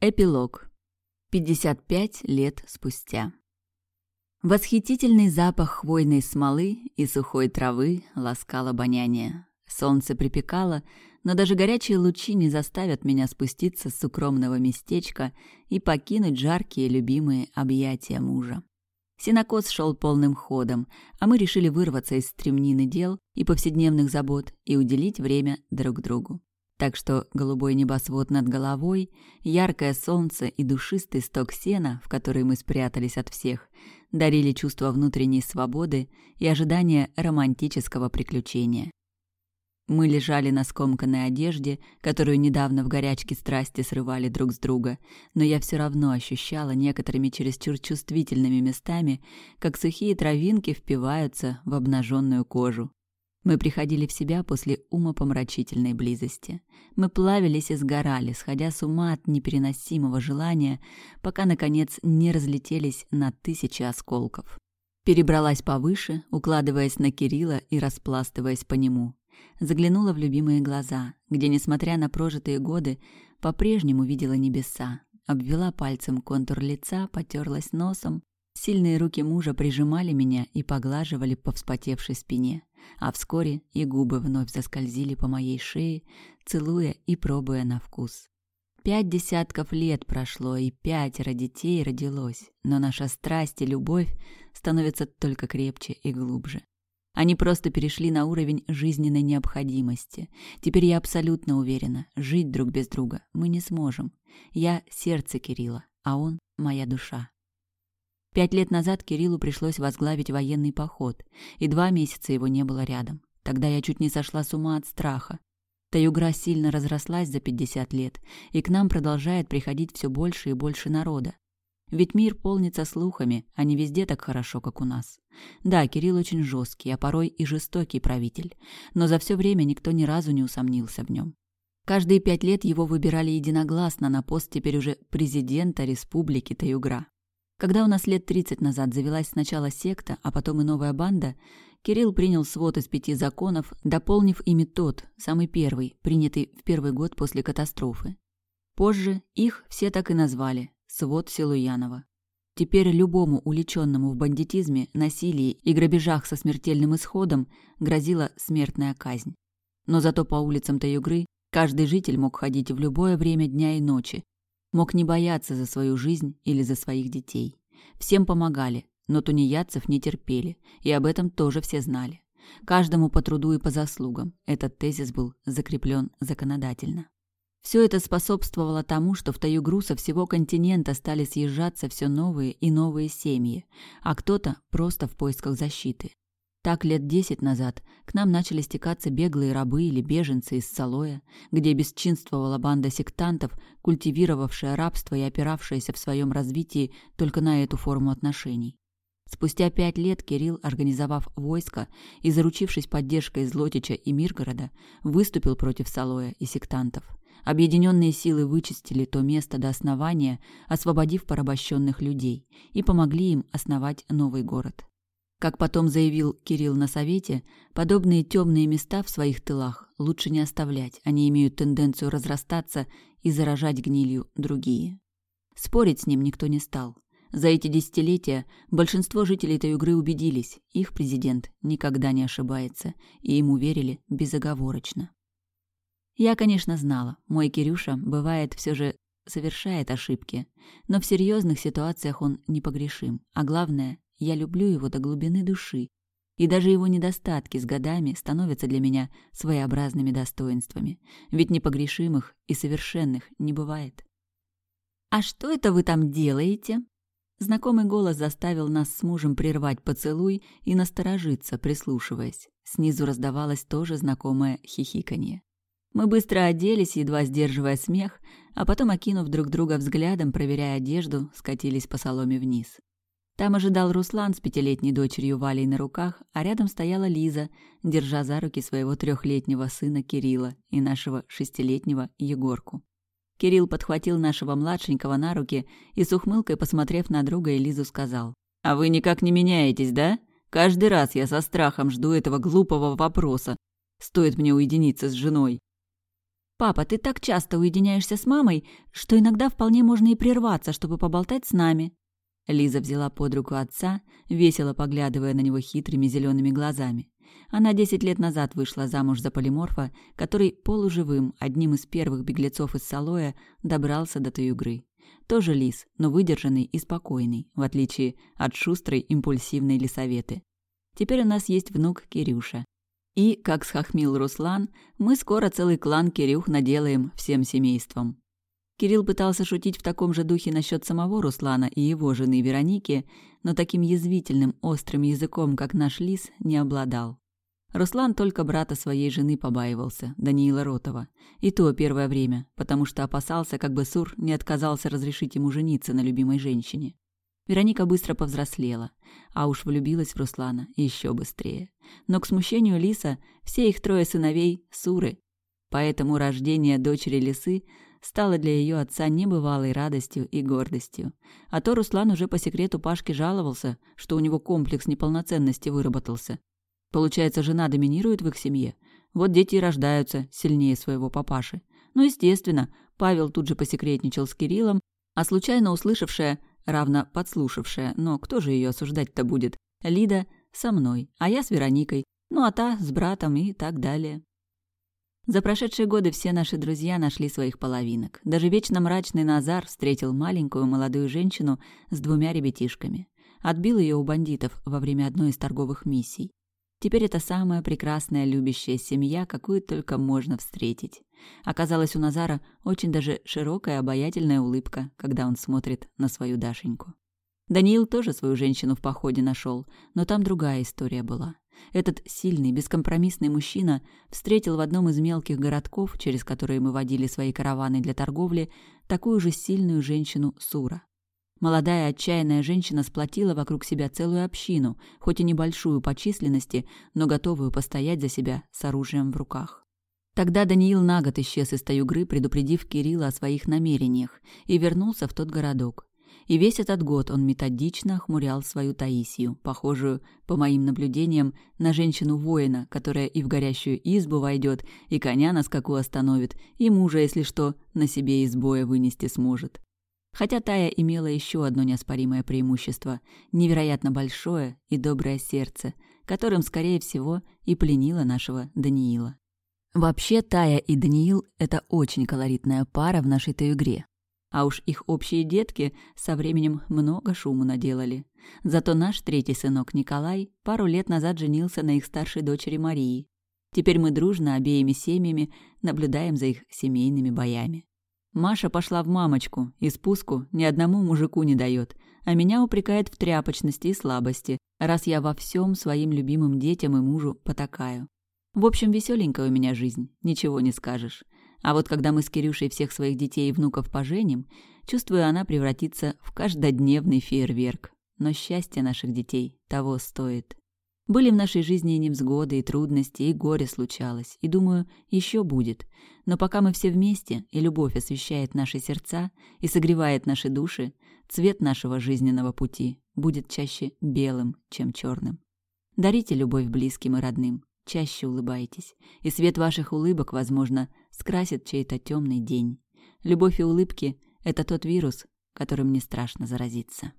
Эпилог. 55 лет спустя. Восхитительный запах хвойной смолы и сухой травы ласкал обоняние. Солнце припекало, но даже горячие лучи не заставят меня спуститься с укромного местечка и покинуть жаркие любимые объятия мужа. Синокос шел полным ходом, а мы решили вырваться из стремнины дел и повседневных забот и уделить время друг другу. Так что голубой небосвод над головой, яркое солнце и душистый сток сена, в который мы спрятались от всех, дарили чувство внутренней свободы и ожидание романтического приключения. Мы лежали на скомканной одежде, которую недавно в горячке страсти срывали друг с друга, но я все равно ощущала некоторыми чересчур чувствительными местами, как сухие травинки впиваются в обнаженную кожу. Мы приходили в себя после умопомрачительной близости. Мы плавились и сгорали, сходя с ума от непереносимого желания, пока, наконец, не разлетелись на тысячи осколков. Перебралась повыше, укладываясь на Кирилла и распластываясь по нему. Заглянула в любимые глаза, где, несмотря на прожитые годы, по-прежнему видела небеса. Обвела пальцем контур лица, потерлась носом. Сильные руки мужа прижимали меня и поглаживали по вспотевшей спине а вскоре и губы вновь заскользили по моей шее, целуя и пробуя на вкус. Пять десятков лет прошло, и пятеро детей родилось, но наша страсть и любовь становятся только крепче и глубже. Они просто перешли на уровень жизненной необходимости. Теперь я абсолютно уверена, жить друг без друга мы не сможем. Я — сердце Кирилла, а он — моя душа. Пять лет назад Кириллу пришлось возглавить военный поход, и два месяца его не было рядом. Тогда я чуть не сошла с ума от страха. Таюгра сильно разрослась за пятьдесят лет, и к нам продолжает приходить все больше и больше народа. Ведь мир полнится слухами, а не везде так хорошо, как у нас. Да, Кирилл очень жесткий, а порой и жестокий правитель, но за все время никто ни разу не усомнился в нем. Каждые пять лет его выбирали единогласно на пост теперь уже президента Республики Таюгра. Когда у нас лет 30 назад завелась сначала секта, а потом и новая банда, Кирилл принял свод из пяти законов, дополнив ими тот, самый первый, принятый в первый год после катастрофы. Позже их все так и назвали – свод Силуянова. Теперь любому уличенному в бандитизме, насилии и грабежах со смертельным исходом грозила смертная казнь. Но зато по улицам Таюгры каждый житель мог ходить в любое время дня и ночи, Мог не бояться за свою жизнь или за своих детей. Всем помогали, но тунеядцев не терпели, и об этом тоже все знали. Каждому по труду и по заслугам. Этот тезис был закреплен законодательно. Все это способствовало тому, что в Таюгру со всего континента стали съезжаться все новые и новые семьи, а кто-то просто в поисках защиты. Так лет десять назад к нам начали стекаться беглые рабы или беженцы из Салоя, где бесчинствовала банда сектантов, культивировавшая рабство и опиравшаяся в своем развитии только на эту форму отношений. Спустя пять лет Кирилл, организовав войско и заручившись поддержкой Злотича и Миргорода, выступил против Салоя и сектантов. Объединенные силы вычистили то место до основания, освободив порабощенных людей, и помогли им основать новый город. Как потом заявил Кирилл на совете, подобные темные места в своих тылах лучше не оставлять, они имеют тенденцию разрастаться и заражать гнилью другие. Спорить с ним никто не стал. За эти десятилетия большинство жителей Таюгры убедились, их президент никогда не ошибается, и ему верили безоговорочно. Я, конечно, знала, мой Кирюша, бывает, все же совершает ошибки, но в серьезных ситуациях он непогрешим, а главное, я люблю его до глубины души, и даже его недостатки с годами становятся для меня своеобразными достоинствами, ведь непогрешимых и совершенных не бывает. «А что это вы там делаете?» Знакомый голос заставил нас с мужем прервать поцелуй и насторожиться, прислушиваясь. Снизу раздавалось тоже знакомое хихиканье. Мы быстро оделись, едва сдерживая смех, а потом, окинув друг друга взглядом, проверяя одежду, скатились по соломе вниз. Там ожидал Руслан с пятилетней дочерью Валей на руках, а рядом стояла Лиза, держа за руки своего трехлетнего сына Кирилла и нашего шестилетнего Егорку. Кирилл подхватил нашего младшенького на руки и с ухмылкой, посмотрев на друга и Лизу, сказал. «А вы никак не меняетесь, да? Каждый раз я со страхом жду этого глупого вопроса. Стоит мне уединиться с женой». «Папа, ты так часто уединяешься с мамой, что иногда вполне можно и прерваться, чтобы поболтать с нами». Лиза взяла под руку отца, весело поглядывая на него хитрыми зелеными глазами. Она десять лет назад вышла замуж за полиморфа, который полуживым, одним из первых беглецов из Салоя, добрался до Таюгры. Тоже лис, но выдержанный и спокойный, в отличие от шустрой, импульсивной лисоветы. Теперь у нас есть внук Кирюша. И, как схохмил Руслан, мы скоро целый клан Кирюх наделаем всем семейством. Кирилл пытался шутить в таком же духе насчет самого Руслана и его жены Вероники, но таким язвительным, острым языком, как наш лис, не обладал. Руслан только брата своей жены побаивался, Даниила Ротова. И то первое время, потому что опасался, как бы Сур не отказался разрешить ему жениться на любимой женщине. Вероника быстро повзрослела, а уж влюбилась в Руслана еще быстрее. Но к смущению Лиса все их трое сыновей – Суры. Поэтому рождение дочери Лисы – стало для ее отца небывалой радостью и гордостью. А то Руслан уже по секрету Пашке жаловался, что у него комплекс неполноценности выработался. Получается, жена доминирует в их семье. Вот дети и рождаются сильнее своего папаши. Ну, естественно, Павел тут же посекретничал с Кириллом, а случайно услышавшая, равно подслушавшая, но кто же ее осуждать-то будет, Лида со мной, а я с Вероникой, ну а та с братом и так далее. За прошедшие годы все наши друзья нашли своих половинок. Даже вечно мрачный Назар встретил маленькую молодую женщину с двумя ребятишками. Отбил ее у бандитов во время одной из торговых миссий. Теперь это самая прекрасная любящая семья, какую только можно встретить. Оказалось, у Назара очень даже широкая обаятельная улыбка, когда он смотрит на свою Дашеньку. Даниил тоже свою женщину в походе нашел, но там другая история была. Этот сильный, бескомпромиссный мужчина встретил в одном из мелких городков, через которые мы водили свои караваны для торговли, такую же сильную женщину Сура. Молодая отчаянная женщина сплотила вокруг себя целую общину, хоть и небольшую по численности, но готовую постоять за себя с оружием в руках. Тогда Даниил на год исчез из Таюгры, предупредив Кирилла о своих намерениях, и вернулся в тот городок. И весь этот год он методично охмурял свою Таисию, похожую, по моим наблюдениям, на женщину-воина, которая и в горящую избу войдет, и коня на скаку остановит, и мужа, если что, на себе из боя вынести сможет. Хотя Тая имела еще одно неоспоримое преимущество – невероятно большое и доброе сердце, которым, скорее всего, и пленила нашего Даниила. Вообще, Тая и Даниил – это очень колоритная пара в нашей-то игре. А уж их общие детки со временем много шуму наделали. Зато наш третий сынок Николай пару лет назад женился на их старшей дочери Марии. Теперь мы дружно обеими семьями наблюдаем за их семейными боями. Маша пошла в мамочку и спуску ни одному мужику не дает, а меня упрекает в тряпочности и слабости, раз я во всем своим любимым детям и мужу потакаю. В общем, веселенькая у меня жизнь, ничего не скажешь. А вот когда мы с Кирюшей всех своих детей и внуков поженим, чувствую, она превратится в каждодневный фейерверк. Но счастье наших детей того стоит. Были в нашей жизни и невзгоды, и трудности, и горе случалось, и, думаю, еще будет. Но пока мы все вместе, и любовь освещает наши сердца и согревает наши души, цвет нашего жизненного пути будет чаще белым, чем черным. Дарите любовь близким и родным, чаще улыбайтесь, и свет ваших улыбок, возможно, скрасит чей-то темный день. Любовь и улыбки — это тот вирус, которым не страшно заразиться.